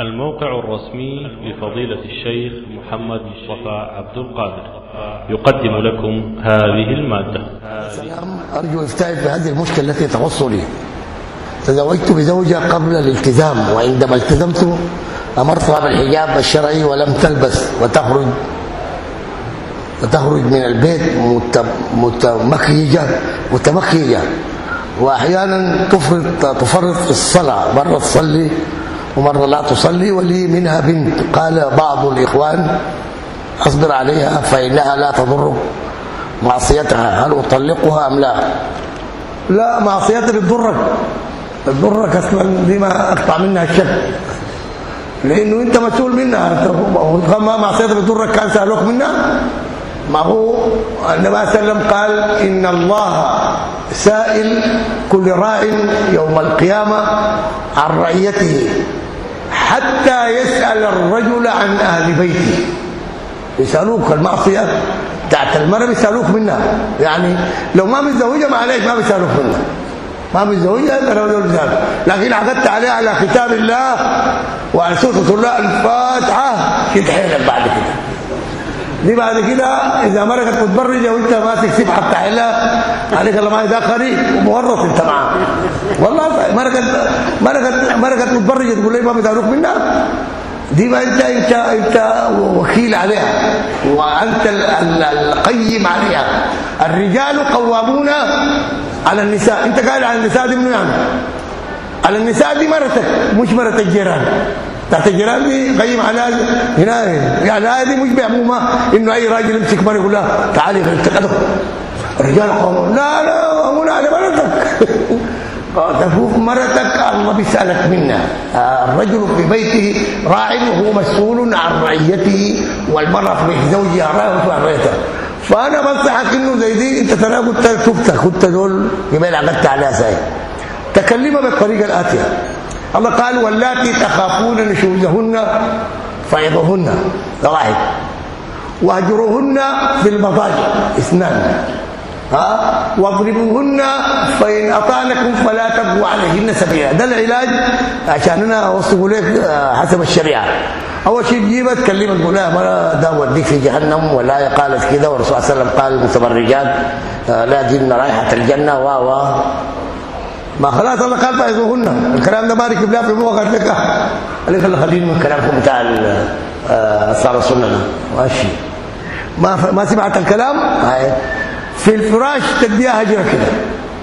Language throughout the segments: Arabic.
الموقع الرسمي لفضيلة الشيخ محمد مصطفى عبد القادر. يقدم لكم هذه المادة. سلام أرجو إفتائي في هذه المشكلة التي تخص لي تزوجت بزوجة قبل الالتزام وعندما التزمت أمرتها بالحجاب الشرعي ولم تلبس وتخرج وتخرج من البيت متمكيجة متمكيجة واحيانا تفرط تفرط في الصلاة مرة تصلي ومرة لا تصلي ولي منها بنت. قال بعض الإخوان أصبر عليها فإنها لا تضر معصيتها. هل أطلقها أم لا؟ لا معصيتها بتضرك بتضرك أصلا دي ما أقطع منها الشك لأنه أنت مسؤول منها. ما معصيتها بتضرك كان سألوك منها؟ ما هو. النبي صلى الله عليه وسلم قال إن الله سائل كل راع يوم القيامة عن رعيته. حتى يسأل الرجل عن أهل بيته. يسألوك المعصية بتاعت المرأة بيسألوك منها. يعني لو ما متزوجة ما عليك ما بيسألوك منها. ما متزوجة انت لو دول بيسالوك لكن عقدت عليها على كتاب الله وعلى سورة الله الفاتحة. تتحيل بعد كده. دي بعد كده إذا مرقت متبرجة وإنت ماسك سبحه بتاع الله عليك الله ما ده قريب ومورط أنت معاه والله مرقت مرقت مرقت متبرجة تقول لي ما بتعرف منها. دي ما أنت أنت أنت وكيل عليها. وأنت القيم عليها. الرجال قوامون على النساء. أنت قاعد على النساء دي منو يعني؟ على النساء دي مرتك مش مرت الجيران تحت الجيران دي قيم على هنا يعني هذه مش بعمومه إنه أي راجل يمسك مره يقول لها تعالي تقدم الرجال قوم لا لا هنا على مرتك. تفوق مرتك الله بيسألك منها الرجل في بيته راع وهو مسؤول عن رعيته والمرأة في زوجها راعيه عن رعيتها فأنا بنصحك إنه زي دي أنت ترى كنت شفتها كنت دول يبقى عقدت عليها ساي. تكلمها بالطريقة الآتية. الله قال واللاتي تخافون نشوزهن فعظوهن واحد واهجروهن في المضاجع. اثنان. ها؟ واضربوهن فإن أطعنكم فلا تبغوا عليهن سبيلا. ده العلاج عشان أنا أوصفه لك حسب الشريعة. أول شيء تجيبها تكلمها تقول لها ما ده وديك في جهنم ولا قالت كده والرسول صلى الله عليه وسلم قال المتبرجات لا جن رائحه الجنة و و ما خلاص الله قال فايذوهن الكلام ده بارك بالله في مخك لك. قال لك خليني من كلامكم بتاع اصحاب السنة ماشي. ما ما سمعت الكلام؟ هاي. في الفراش تديها هجرة كده.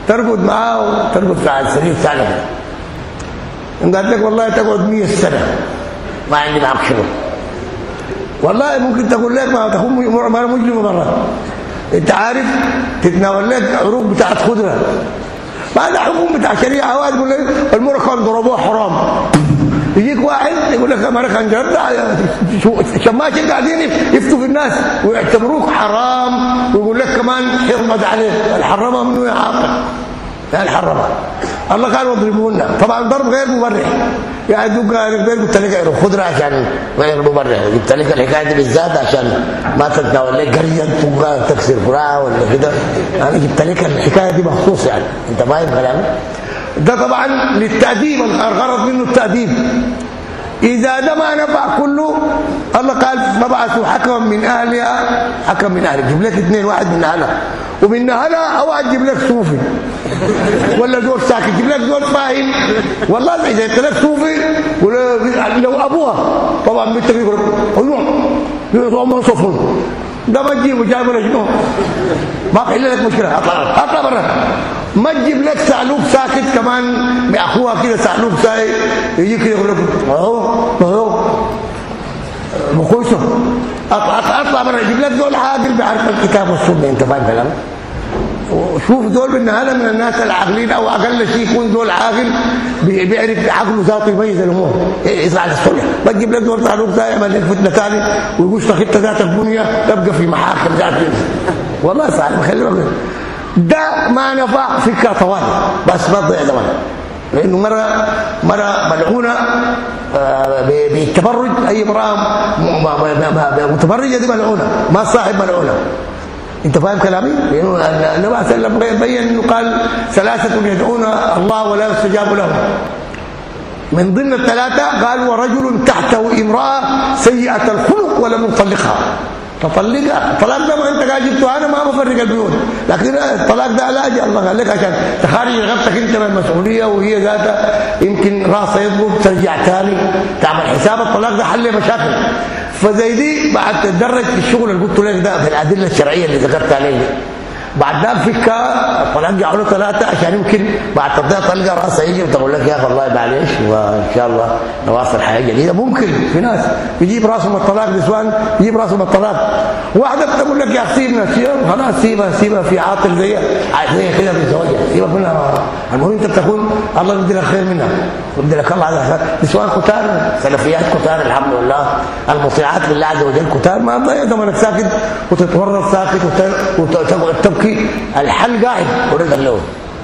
ترقد معاه وترقد على السرير بتاعنا إن قال لك والله تقعد 100 سنة. ما عندي معك شغل والله ممكن تقول لك ما تكون مجرمه مرة. أنت عارف تتناول لك عروق بتاعت خضرة. بعد حكم بتاع شريعة واحد يقول لك المره كان ضربوها حرام. يجيك واحد يقول لك كان جرد شماش قاعدين يفتوا في الناس ويعتبروك حرام ويقول لك كمان حرمت عليه. الحرمه منه يا عاقل. يا الحرمه الله قال واضربوهن. طبعا ضرب غير مبرح. يعني دوك قال قلت لك خضره عشان غير مبرح جبت لك الحكاية دي بالذات عشان ما تتناول لك قرية تكسر فراع ولا كده. أنا جبت لك الحكاية دي مخصوص يعني. أنت فاهم كلامي؟ ده طبعا للتأديب. الغرض منه التأديب. إذا ده ما نفع كله الله قال مبعثوا حكما من أهلها حكم من أهلها. جيب لك اثنين واحد من أهلها. ومن أهلها أو أجيب لك صوفي. ولا دول ساكت جيب لك دول فاهم. والله إذا انت لك صوفي لو أبوها. طبعا بنتك يقول أيوه يقول ما صفون ده ما تجيبه جايب ولا شنو؟ ما في لك مشكلة. اطلع اطلع برا ما تجيب لك سعلوك ساكت كمان؟ بأخوها كده سعلوك ساي يجي كده يقول لك أهو أهو. مخوشه أطلع برا يجيب لك دول عاقل بيعرف الكتاب والسنة أنت فاهم كلام وشوف دول بالنهايه من الناس العاقلين أو أقل شيء يكون دول عاقل بيعرف عقله ذاته يميز الأمور. يطلع الصلح ما تجيب لك دول تعلق ده يعمل لك فتنة ثاني ويقول خطة ذات البنيه تبقى في محاكم ذات والله صعب خلي بالك. ده ما نفع فكره طوال بس ما تضيع زمان لأنه مره مرة ملعونة بالتبرج أي امرأة متبرجة دي ملعونة ما صاحب ملعونة. أنت فاهم كلامي؟ لأنه النبي صلى الله عليه وسلم بين أنه قال ثلاثة يدعون الله ولا يستجاب لهم. من ضمن الثلاثة قال ورجل تحته امرأة سيئة الخلق ولم يطلقها. تطلقها الطلاق ده ما انت قاعد جبته انا ما بفرق البيوت لكن الطلاق ده لا اجي الله قال لك عشان تخرج رغبتك انت من المسؤوليه وهي ذاتها يمكن راسها يضرب ترجع ثاني تعمل حساب الطلاق ده حل مشاكل فزي دي بعد تدرج في الشغل اللي قلت لك ده في الادله الشرعيه اللي ذكرت عليه بعد ذلك فكها طلق له ثلاثة عشان يمكن بعد تطلع طلقة راسها يجي وتقول لك يا أخي والله معلش وإن شاء الله نواصل حياة جديدة. ممكن في ناس يجيب رأسهم الطلاق نسوان يجيب رأسهم الطلاق. واحدة تقول لك يا أخي سيبنا خلاص سيبها سيبها في عاطل زي زي كده في زوجها. سيبها منها المهم أنت تكون الله يدي لك خير منها. يدي لك الله عز نسوان كتار سلفيات كتار الحمد لله. المطيعات لله عز وجل كتار. ما تضيع زمانك ساكت وتتورط ساكت وتبقى يبكي الحل قاعد ورد له.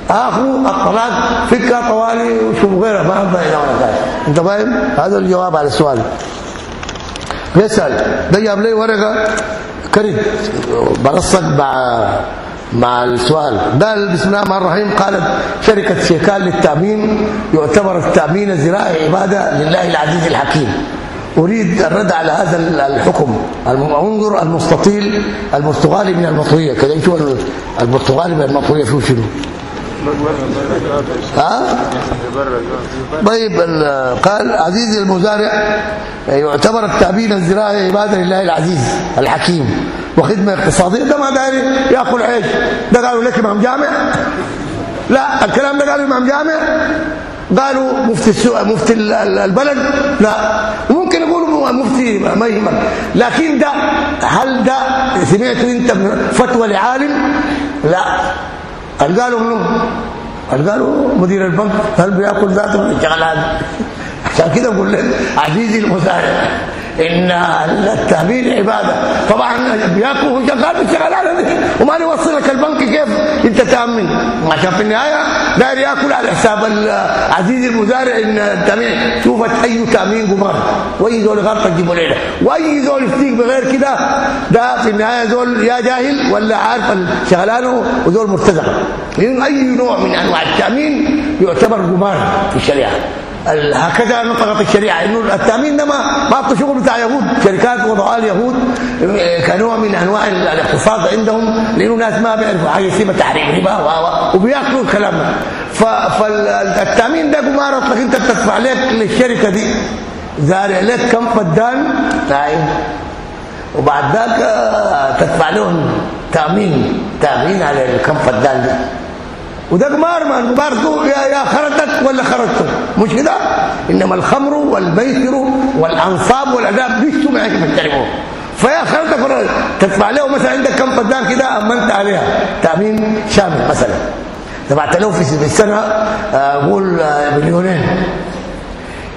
آخو الطلاق فكه طوالي وشوف غيره. ما ولا أنت فاهم؟ هذا الجواب على السؤال. بيسأل. ده جاب لي ورقة. كرد برصق مع مع السؤال. قال بسم الله الرحمن الرحيم قالت شركة شيكال للتأمين يعتبر التأمين الزراعي عبادة لله العزيز الحكيم. أريد الرد على هذا الحكم. انظر المستطيل البرتغالي من المطوية. كده يشوف البرتغالي من المطوية فيه شنو ها؟ طيب قال عزيزي المزارع يعتبر التعبين الزراعي عبادة لله العزيز الحكيم وخدمة اقتصادية. ده ما داري يأكل عيش. ده قالوا لك إمام جامع؟ لا الكلام ده قالوا إمام جامع. قالوا مفتي مفتي البلد؟ لا. ممكن يقولوا مفتي ما يهمك لكن ده هل ده سمعت انت فتوى لعالم؟ لا. قال قالوا منه قال قالوا مدير البنك؟ هل بياكل ذاته؟ من الشغلات عشان كده بقول لك عزيزي المساعد إن التأمين عبادة. طبعا بياكل شغال بالشغلانه دي. وما يوصلك البنك كيف؟ انت تأمن. عشان في النهاية؟ داير ياكل على حساب عزيز المزارع إن التامين شوف أي تامين قمار. وأي زول غلطه تجيبه ليله وأي زول يفتيك بغير كده ده في النهاية زول يا جاهل ولا عارف شغلانه وزول مرتزق. أي نوع من أنواع التأمين يعتبر قمار في الشريعة. هكذا نطقت الشريعة. إنه التأمين ده ما ما شغل بتاع يهود شركات وضعها اليهود كنوع من أنواع الاقتصاد عندهم لأنه ناس ما بيعرفوا حاجة اسمها تحريم ربا وبياكلوا الكلام ده. فالتامين ده قمار اصلك أنت بتدفع لك للشركة دي. زارع لك كم فدان؟ طيب وبعد ذاك تدفع لهم تامين تأمين على الكم فدان دي. وده قمار ما القمار يا خرجت ولا خرجت مش كده؟ إنما الخمر والميسر والأنصاب والاداب دي معك بتعرفوا فيا خرجت تدفع له مثلا عندك كم فدان كده أمنت عليها. تأمين شامل مثلا. دفعت له في السنة أقول مليونين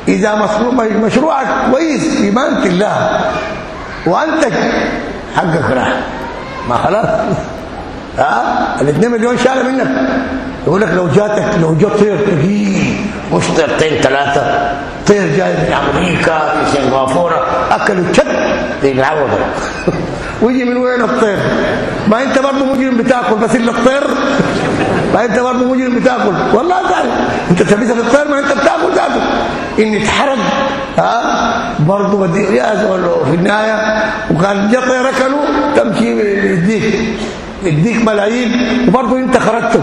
إذا مشروعك كويس في بنك الله وانت حقك راح. ما خلاص. ها؟ ال 2 مليون شال منك. يقول لك لو جاتك لو جات طير تجي مش طيرتين ثلاثة. طير جاي من أمريكا من سنغافورة. أكلوا تشد ينعوض ويجي من وين الطير؟ ما أنت برضه مجرم بتاكل بس إلا الطير. ما أنت برضه مجرم بتاكل. والله تعالى أنت تبيت الطير ما أنت بتاكل ذاته ان اتحرق. ها؟ برضه بدي يا في النهاية وكان جا طير اكلوا تمشي يديك. يديك ملايين وبرضه انت خرجت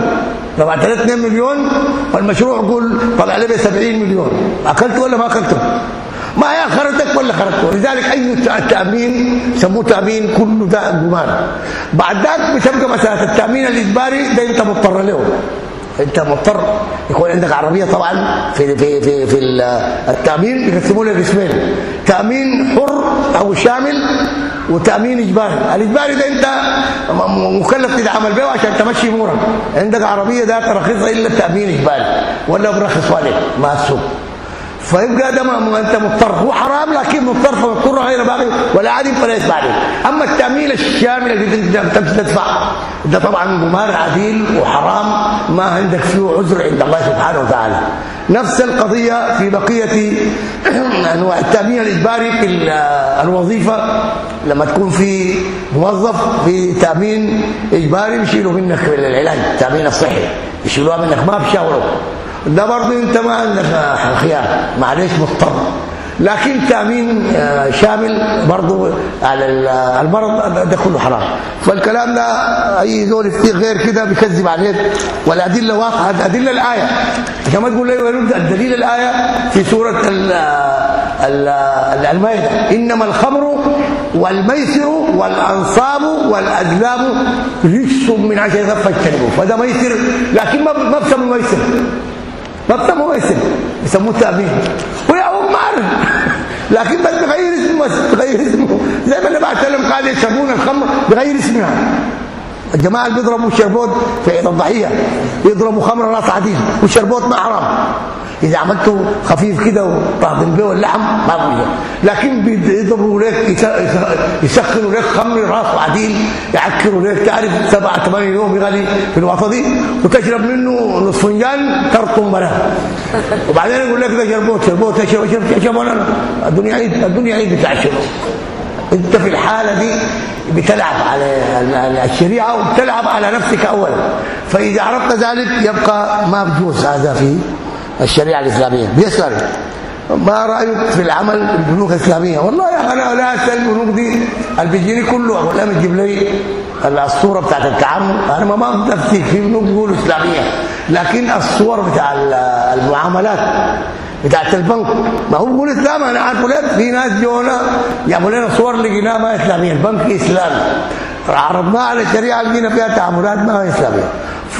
طبعا 3 مليون والمشروع قول طلع لي ب 70 مليون. أكلت ولا ما اكلت ما يا خرجتك ولا خرجت ولذلك أي تأمين سموه تأمين كله ده قمار بعد ذاك بتبقى مسألة التأمين الإجباري ده أنت مضطر له. انت مضطر يكون عندك عربية طبعا في في في في التأمين بيقسموا لك قسمين تأمين حر أو شامل وتأمين إجباري. الإجباري ده انت مكلف تتعامل به عشان تمشي أمورك. عندك عربية ذات رخيصه إلا التأمين إجباري. ولا برخص عليك ما السوق فيبقى ده ما أنت مضطر. هو حرام لكن مضطر. فمضطر غير باقي ولا عادي فليس بعدين أما التأمين الشامل اللي انت تدفع. ده طبعا قمار عديل وحرام. ما عندك فيه عذر عند الله سبحانه وتعالى. نفس القضية في بقية أنواع التأمين الإجباري في الوظيفة. لما تكون في موظف في تأمين إجباري بيشيلوا منك العلاج التأمين الصحي. يشيلوها منك ما بشاوروا. ده برضه انت ما عندك خيار معلش مضطر. لكن تأمين آه، شامل برضه على المرض ده كله حرام. فالكلام ده أي زول يفتيق غير كده بيكذب عليك والأدلة واضحه أدلة الآية. عشان ما تقول لي الدليل الآية في سورة المائده إنما الخمر والميسر والأنصاب والازلام رجس من عشر فاجتنبوه. فده ميسر لكن ما بسموه ميسر. ما بسموه ميسر بسموه تامين ويا عارف لكن بس بغير اسمه بس بغير اسمه. زي ما النبي عليه السلام قال يشربون الخمر بغير اسمها. الجماعة اللي بيضربوا الشربوت في الضحية يضربوا خمر راس عديد والشربوت ما حرام إذا عملته خفيف كده وطعم به اللحم ما بيجي لكن بيضربوا لك يسخنوا لك خمر رأس عديل يعكروا لك تعرف سبعة ثمانية يوم يغلي في الوسط دي وتشرب منه نصف فنجان ترطم بره وبعدين يقول لك ده شربوت شربوت تشرب شرب شرب ولا الدنيا عيد الدنيا عيد بتاع أنت في الحالة دي بتلعب على الشريعة وبتلعب على نفسك اولا. فإذا عرفت ذلك يبقى ما بجوز هذا في الشريعة الإسلامية. بيسال ما رأيك في العمل بالبنوك الإسلامية؟ والله أنا لا أسأل البنوك دي اللي بيجيني كله لها بتجيب لي الصورة بتاعت التعامل. أنا ما ما نفسي في بنوك بيقولوا إسلامية. لكن الصور بتاع المعاملات بتاعت البنك. ما هو بيقول إسلام. أنا عارف لك في ناس جونا جابوا لنا صور لقيناها ما إسلامية. البنك إسلامي. عرضناها على الشريعة لقينا فيها تعاملات ما إسلامية.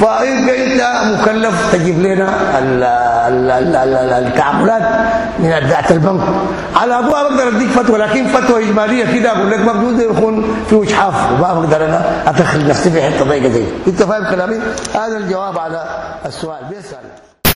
فانت انت مكلف تجيب لنا التعاملات من ذات البنك. على ابوها بقدر اديك فتوى لكن فتوى إجمالية كده أقول لك مبدود يكون في وجحاف وما بقدر أنا أدخل نفسي في حتة ضيقة دي. أنت فاهم كلامي؟ هذا الجواب على السؤال. بيسأل.